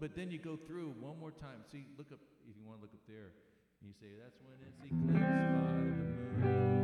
but then you go through one more time. See, look up, if you want to look up there, and you say, that's when it's eclipsed by the moon.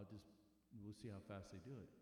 I'll just, we'll see how fast they do it.